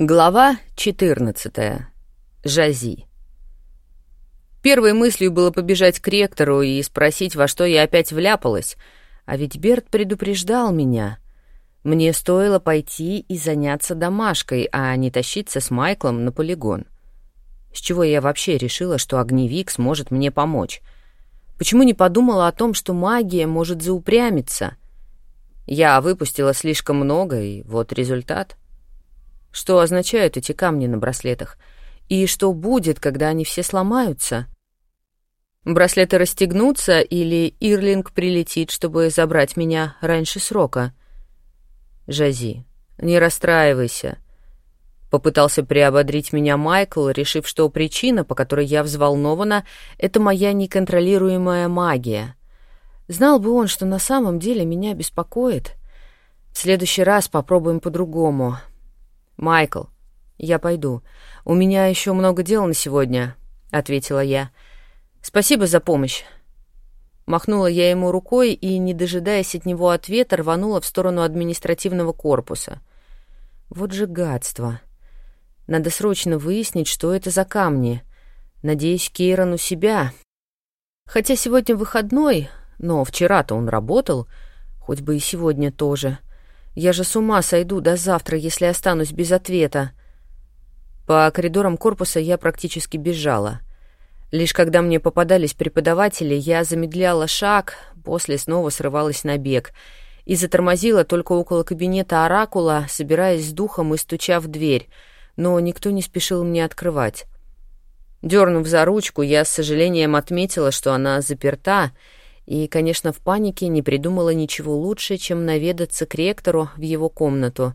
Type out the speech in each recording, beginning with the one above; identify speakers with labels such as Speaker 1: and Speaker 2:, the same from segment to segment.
Speaker 1: Глава 14. Жази. Первой мыслью было побежать к ректору и спросить, во что я опять вляпалась. А ведь Берт предупреждал меня. Мне стоило пойти и заняться домашкой, а не тащиться с Майклом на полигон. С чего я вообще решила, что огневик сможет мне помочь? Почему не подумала о том, что магия может заупрямиться? Я выпустила слишком много, и вот результат — что означают эти камни на браслетах? И что будет, когда они все сломаются? Браслеты расстегнутся или Ирлинг прилетит, чтобы забрать меня раньше срока? Жази, не расстраивайся. Попытался приободрить меня Майкл, решив, что причина, по которой я взволнована, это моя неконтролируемая магия. Знал бы он, что на самом деле меня беспокоит. В следующий раз попробуем по-другому. «Майкл, я пойду. У меня еще много дел на сегодня», — ответила я. «Спасибо за помощь». Махнула я ему рукой и, не дожидаясь от него ответа, рванула в сторону административного корпуса. Вот же гадство. Надо срочно выяснить, что это за камни. Надеюсь, Кейрон у себя. Хотя сегодня выходной, но вчера-то он работал, хоть бы и сегодня тоже. Я же с ума сойду до завтра, если останусь без ответа. По коридорам корпуса я практически бежала. Лишь когда мне попадались преподаватели, я замедляла шаг, после снова срывалась на бег и затормозила только около кабинета Оракула, собираясь с духом и стуча в дверь, но никто не спешил мне открывать. Дернув за ручку, я с сожалением отметила, что она заперта, и, конечно, в панике не придумала ничего лучше, чем наведаться к ректору в его комнату.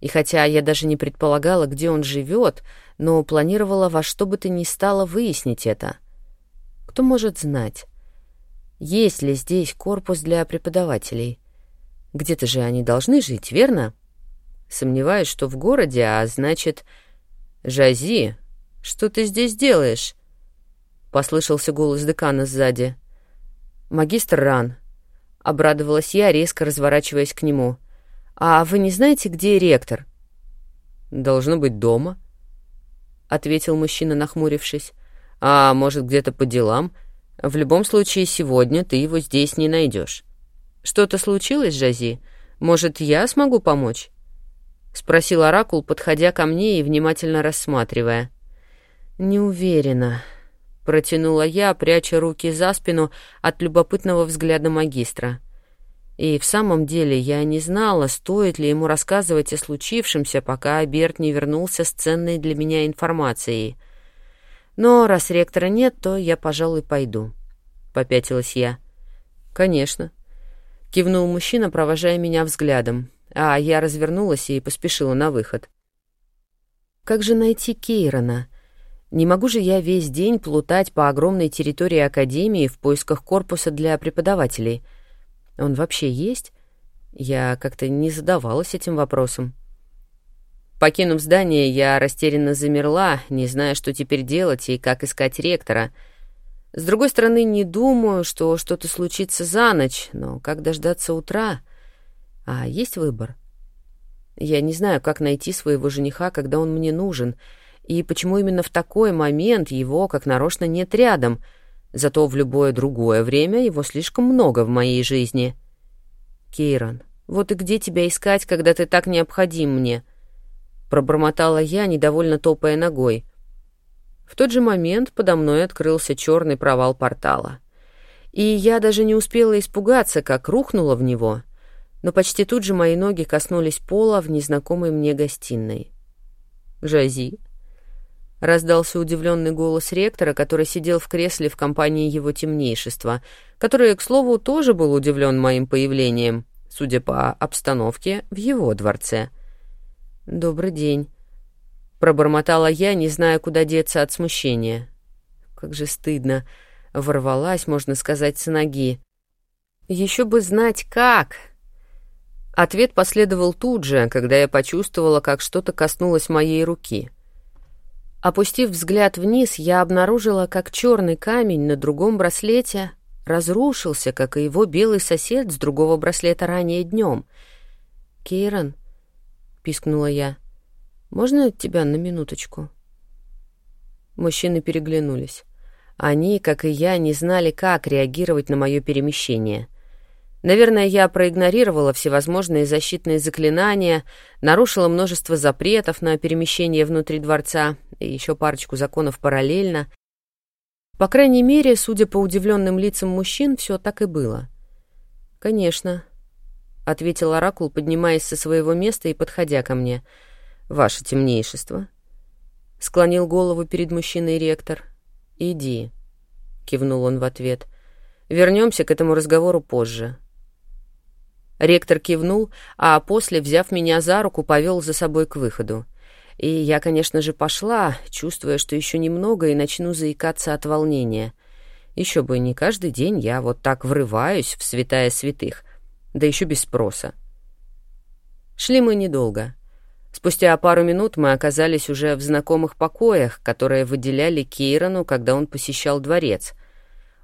Speaker 1: И хотя я даже не предполагала, где он живет, но планировала во что бы то ни стало выяснить это. Кто может знать? Есть ли здесь корпус для преподавателей? Где-то же они должны жить, верно? Сомневаюсь, что в городе, а значит... «Жази, что ты здесь делаешь?» — послышался голос декана сзади. — «Магистр Ран», — обрадовалась я, резко разворачиваясь к нему. «А вы не знаете, где ректор?» «Должно быть дома», — ответил мужчина, нахмурившись. «А может, где-то по делам? В любом случае, сегодня ты его здесь не найдешь. Что-то случилось, Жази? Может, я смогу помочь?» — спросил Оракул, подходя ко мне и внимательно рассматривая. «Не уверена», Протянула я, пряча руки за спину от любопытного взгляда магистра. И в самом деле я не знала, стоит ли ему рассказывать о случившемся, пока Берт не вернулся с ценной для меня информацией. Но раз ректора нет, то я, пожалуй, пойду. Попятилась я. «Конечно», — кивнул мужчина, провожая меня взглядом, а я развернулась и поспешила на выход. «Как же найти Кейрона?» Не могу же я весь день плутать по огромной территории Академии в поисках корпуса для преподавателей. Он вообще есть? Я как-то не задавалась этим вопросом. Покинув здание, я растерянно замерла, не зная, что теперь делать и как искать ректора. С другой стороны, не думаю, что что-то случится за ночь, но как дождаться утра? А есть выбор? Я не знаю, как найти своего жениха, когда он мне нужен — и почему именно в такой момент его, как нарочно, нет рядом, зато в любое другое время его слишком много в моей жизни. Кейрон, вот и где тебя искать, когда ты так необходим мне? Пробормотала я, недовольно топая ногой. В тот же момент подо мной открылся черный провал портала. И я даже не успела испугаться, как рухнула в него, но почти тут же мои ноги коснулись пола в незнакомой мне гостиной. «Жази», — раздался удивленный голос ректора, который сидел в кресле в компании его темнейшества, который, к слову, тоже был удивлен моим появлением, судя по обстановке, в его дворце. «Добрый день», — пробормотала я, не зная, куда деться от смущения. Как же стыдно. Ворвалась, можно сказать, с ноги. Еще бы знать, как. Ответ последовал тут же, когда я почувствовала, как что-то коснулось моей руки — Опустив взгляд вниз, я обнаружила, как черный камень на другом браслете разрушился, как и его белый сосед с другого браслета ранее днем. «Кейрон?» — пискнула я. «Можно тебя на минуточку?» Мужчины переглянулись. Они, как и я, не знали, как реагировать на мое перемещение. Наверное, я проигнорировала всевозможные защитные заклинания, нарушила множество запретов на перемещение внутри дворца и еще парочку законов параллельно. По крайней мере, судя по удивленным лицам мужчин, все так и было. «Конечно», — ответил Оракул, поднимаясь со своего места и подходя ко мне. «Ваше темнейшество», — склонил голову перед мужчиной ректор. «Иди», — кивнул он в ответ. «Вернемся к этому разговору позже». Ректор кивнул, а после, взяв меня за руку, повел за собой к выходу. И я, конечно же, пошла, чувствуя, что еще немного и начну заикаться от волнения. Еще бы не каждый день я вот так врываюсь в святая святых, да еще без спроса. Шли мы недолго. Спустя пару минут мы оказались уже в знакомых покоях, которые выделяли Кейрону, когда он посещал дворец.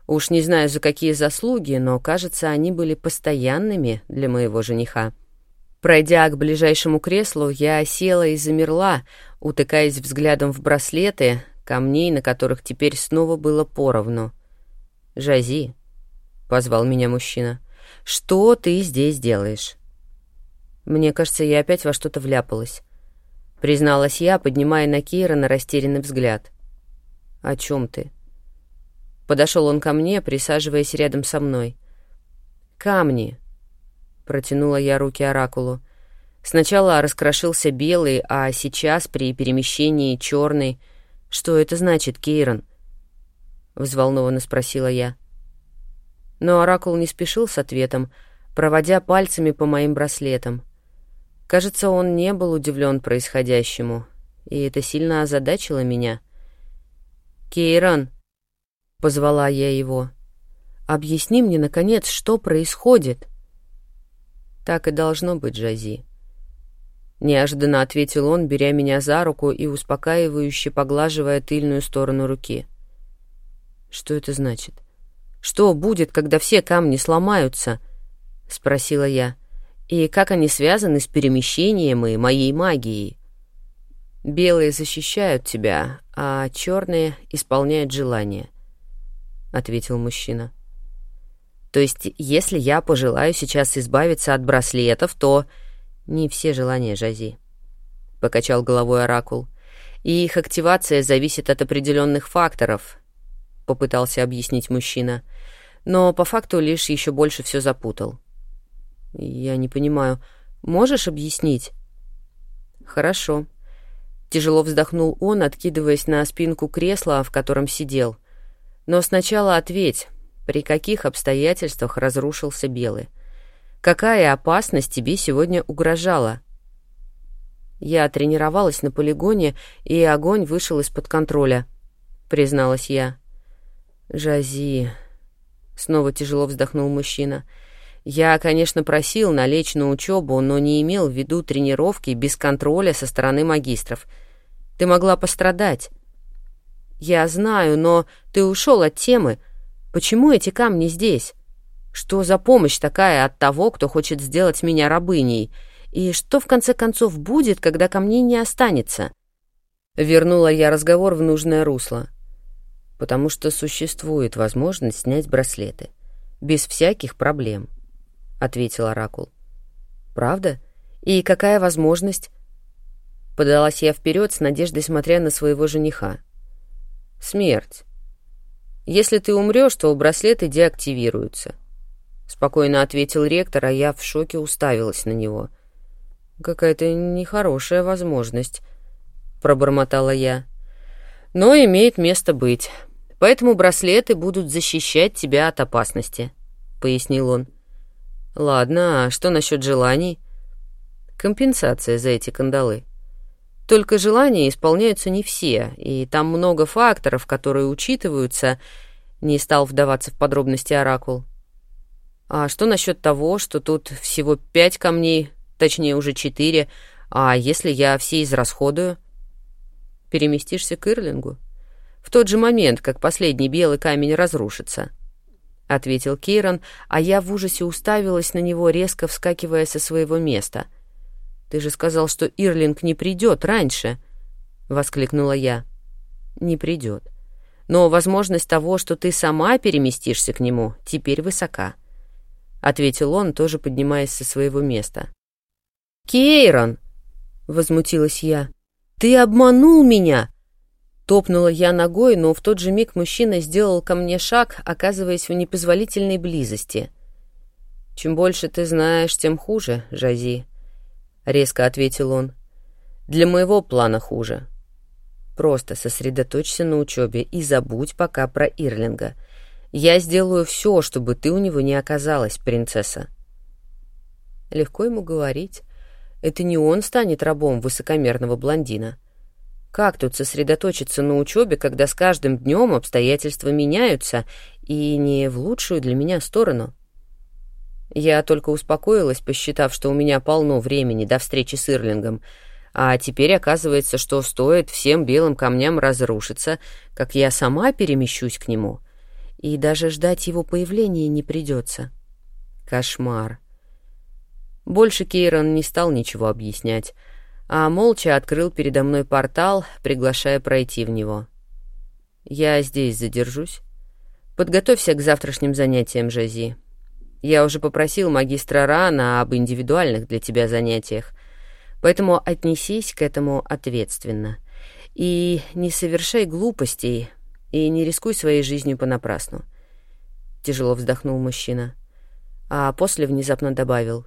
Speaker 1: Уж не знаю, за какие заслуги, но, кажется, они были постоянными для моего жениха. Пройдя к ближайшему креслу, я села и замерла, утыкаясь взглядом в браслеты, камней, на которых теперь снова было поровну. «Жази», — позвал меня мужчина, — «что ты здесь делаешь?» Мне кажется, я опять во что-то вляпалась. Призналась я, поднимая на Кейра на растерянный взгляд. «О чем ты?» Подошел он ко мне, присаживаясь рядом со мной. «Камни», Протянула я руки оракулу. Сначала раскрошился белый, а сейчас при перемещении черный. Что это значит, Кейрон? Взволнованно спросила я. Но оракул не спешил с ответом, проводя пальцами по моим браслетам. Кажется, он не был удивлен происходящему, и это сильно озадачило меня. «Кейрон!» — позвала я его. «Объясни мне, наконец, что происходит?» Так и должно быть, Жази. Неожиданно ответил он, беря меня за руку и успокаивающе поглаживая тыльную сторону руки. Что это значит? Что будет, когда все камни сломаются? Спросила я. И как они связаны с перемещением и моей магией? Белые защищают тебя, а черные исполняют желания, ответил мужчина. То есть, если я пожелаю сейчас избавиться от браслетов, то... Не все желания Жази. Покачал головой Оракул. И их активация зависит от определенных факторов, попытался объяснить мужчина. Но по факту лишь еще больше все запутал. Я не понимаю. Можешь объяснить? Хорошо. Тяжело вздохнул он, откидываясь на спинку кресла, в котором сидел. Но сначала ответь, при каких обстоятельствах разрушился Белый? Какая опасность тебе сегодня угрожала? Я тренировалась на полигоне, и огонь вышел из-под контроля, призналась я. Жази, снова тяжело вздохнул мужчина. Я, конечно, просил налечь на учебу, но не имел в виду тренировки без контроля со стороны магистров. Ты могла пострадать. Я знаю, но ты ушел от темы. Почему эти камни здесь? Что за помощь такая от того, кто хочет сделать меня рабыней? И что, в конце концов, будет, когда камней не останется?» Вернула я разговор в нужное русло. «Потому что существует возможность снять браслеты. Без всяких проблем», — ответил Оракул. «Правда? И какая возможность?» Подалась я вперед с надеждой, смотря на своего жениха. «Смерть. Если ты умрешь, то браслеты деактивируются. Спокойно ответил ректор, а я в шоке уставилась на него. Какая-то нехорошая возможность, пробормотала я. Но имеет место быть. Поэтому браслеты будут защищать тебя от опасности, пояснил он. Ладно, а что насчет желаний? Компенсация за эти кандалы. Только желания исполняются не все, и там много факторов, которые учитываются, не стал вдаваться в подробности Оракул. А что насчет того, что тут всего пять камней, точнее уже четыре, а если я все израсходую? Переместишься к Ирлингу? В тот же момент, как последний белый камень разрушится. — ответил Кейрон, а я в ужасе уставилась на него, резко вскакивая со своего места. Ты же сказал, что Ирлинг не придет раньше, воскликнула я. Не придет. Но возможность того, что ты сама переместишься к нему, теперь высока, ответил он, тоже поднимаясь со своего места. Кейрон, возмутилась я. Ты обманул меня. Топнула я ногой, но в тот же миг мужчина сделал ко мне шаг, оказываясь в непозволительной близости. «Чем больше ты знаешь, тем хуже, Жази», — резко ответил он. «Для моего плана хуже. Просто сосредоточься на учебе и забудь пока про Ирлинга. Я сделаю все, чтобы ты у него не оказалась, принцесса». Легко ему говорить. Это не он станет рабом высокомерного блондина. Как тут сосредоточиться на учебе, когда с каждым днем обстоятельства меняются и не в лучшую для меня сторону? Я только успокоилась, посчитав, что у меня полно времени до встречи с Ирлингом, а теперь оказывается, что стоит всем белым камням разрушиться, как я сама перемещусь к нему, и даже ждать его появления не придется. Кошмар. Больше Кейрон не стал ничего объяснять, а молча открыл передо мной портал, приглашая пройти в него. «Я здесь задержусь. Подготовься к завтрашним занятиям, Жази. Я уже попросил магистра Рана об индивидуальных для тебя занятиях, поэтому отнесись к этому ответственно. И не совершай глупостей, и не рискуй своей жизнью понапрасну». Тяжело вздохнул мужчина, а после внезапно добавил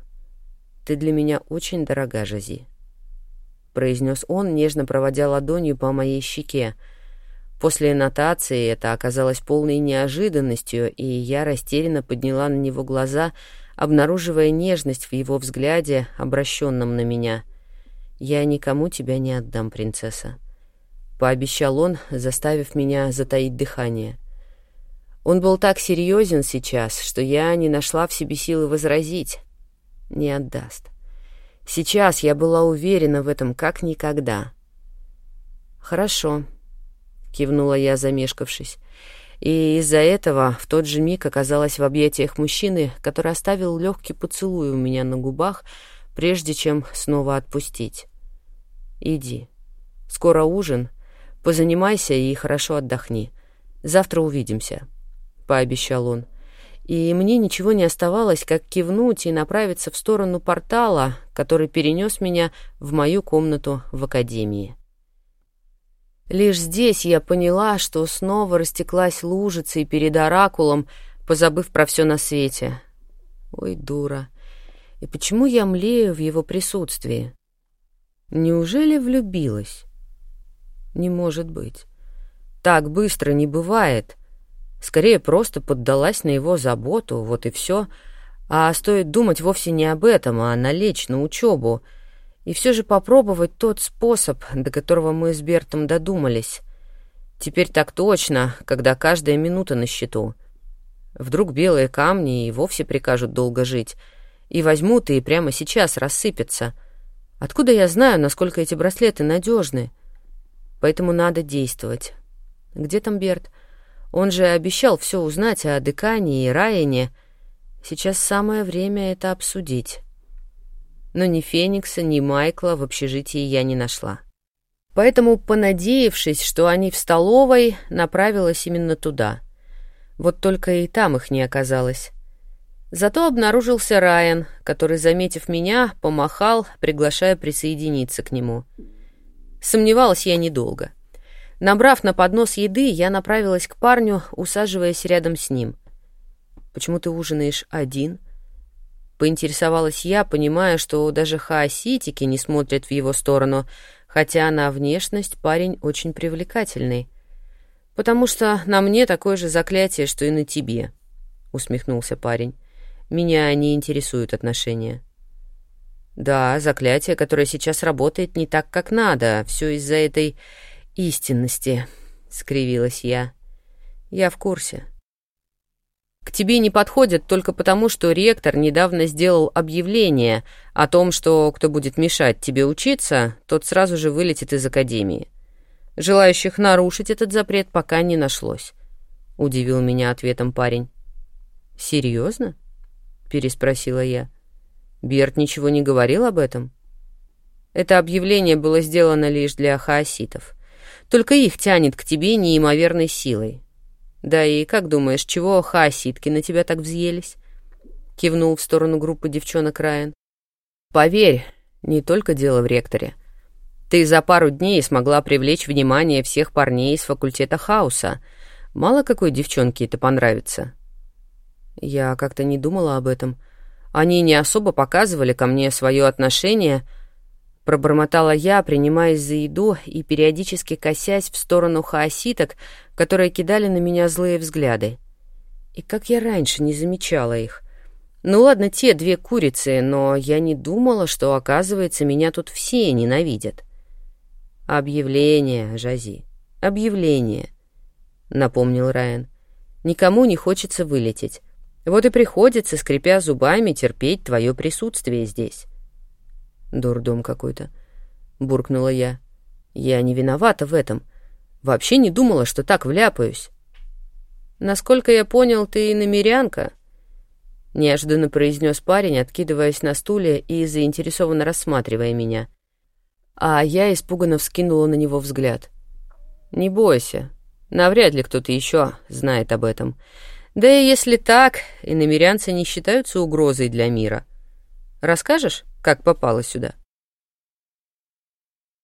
Speaker 1: «Ты для меня очень дорога, Жази». — произнес он, нежно проводя ладонью по моей щеке. После нотации это оказалось полной неожиданностью, и я растерянно подняла на него глаза, обнаруживая нежность в его взгляде, обращенном на меня. «Я никому тебя не отдам, принцесса», — пообещал он, заставив меня затаить дыхание. Он был так серьезен сейчас, что я не нашла в себе силы возразить. «Не отдаст». Сейчас я была уверена в этом как никогда. «Хорошо», — кивнула я, замешкавшись. И из-за этого в тот же миг оказалась в объятиях мужчины, который оставил легкий поцелуй у меня на губах, прежде чем снова отпустить. «Иди. Скоро ужин. Позанимайся и хорошо отдохни. Завтра увидимся», — пообещал он. — и мне ничего не оставалось, как кивнуть и направиться в сторону портала, который перенес меня в мою комнату в академии. Лишь здесь я поняла, что снова растеклась лужицей перед оракулом, позабыв про все на свете. Ой, дура. И почему я млею в его присутствии? Неужели влюбилась? Не может быть. Так быстро не бывает. Скорее, просто поддалась на его заботу, вот и все. А стоит думать вовсе не об этом, а налечь на учебу. И все же попробовать тот способ, до которого мы с Бертом додумались. Теперь так точно, когда каждая минута на счету. Вдруг белые камни и вовсе прикажут долго жить. И возьмут и прямо сейчас рассыпятся. Откуда я знаю, насколько эти браслеты надежны? Поэтому надо действовать. Где там Берт? — он же обещал все узнать о Декане и Райане. Сейчас самое время это обсудить. Но ни Феникса, ни Майкла в общежитии я не нашла. Поэтому, понадеявшись, что они в столовой, направилась именно туда. Вот только и там их не оказалось. Зато обнаружился Райан, который, заметив меня, помахал, приглашая присоединиться к нему. Сомневалась я недолго — Набрав на поднос еды, я направилась к парню, усаживаясь рядом с ним. «Почему ты ужинаешь один?» Поинтересовалась я, понимая, что даже хаоситики не смотрят в его сторону, хотя на внешность парень очень привлекательный. «Потому что на мне такое же заклятие, что и на тебе», — усмехнулся парень. «Меня не интересуют отношения». «Да, заклятие, которое сейчас работает не так, как надо. Все из-за этой истинности», — скривилась я. «Я в курсе». «К тебе не подходят только потому, что ректор недавно сделал объявление о том, что кто будет мешать тебе учиться, тот сразу же вылетит из академии. Желающих нарушить этот запрет пока не нашлось», — удивил меня ответом парень. «Серьезно?» — переспросила я. «Берт ничего не говорил об этом?» Это объявление было сделано лишь для хаоситов. Только их тянет к тебе неимоверной силой. Да и как думаешь, чего хаоситки на тебя так взъелись? Кивнул в сторону группы девчонок Райан. Поверь, не только дело в ректоре. Ты за пару дней смогла привлечь внимание всех парней из факультета хаоса. Мало какой девчонке это понравится. Я как-то не думала об этом. Они не особо показывали ко мне свое отношение — Пробормотала я, принимаясь за еду и периодически косясь в сторону хаоситок, которые кидали на меня злые взгляды. И как я раньше не замечала их. Ну ладно, те две курицы, но я не думала, что, оказывается, меня тут все ненавидят. «Объявление, Жази, объявление», — напомнил Райан. «Никому не хочется вылететь. Вот и приходится, скрипя зубами, терпеть твое присутствие здесь». Дурдом какой-то. Буркнула я. Я не виновата в этом. Вообще не думала, что так вляпаюсь. Насколько я понял, ты намерянка. Неожиданно произнес парень, откидываясь на стуле и заинтересованно рассматривая меня. А я испуганно вскинула на него взгляд. «Не бойся. Навряд ли кто-то еще знает об этом. Да и если так, и намерянцы не считаются угрозой для мира. Расскажешь, как попала сюда?»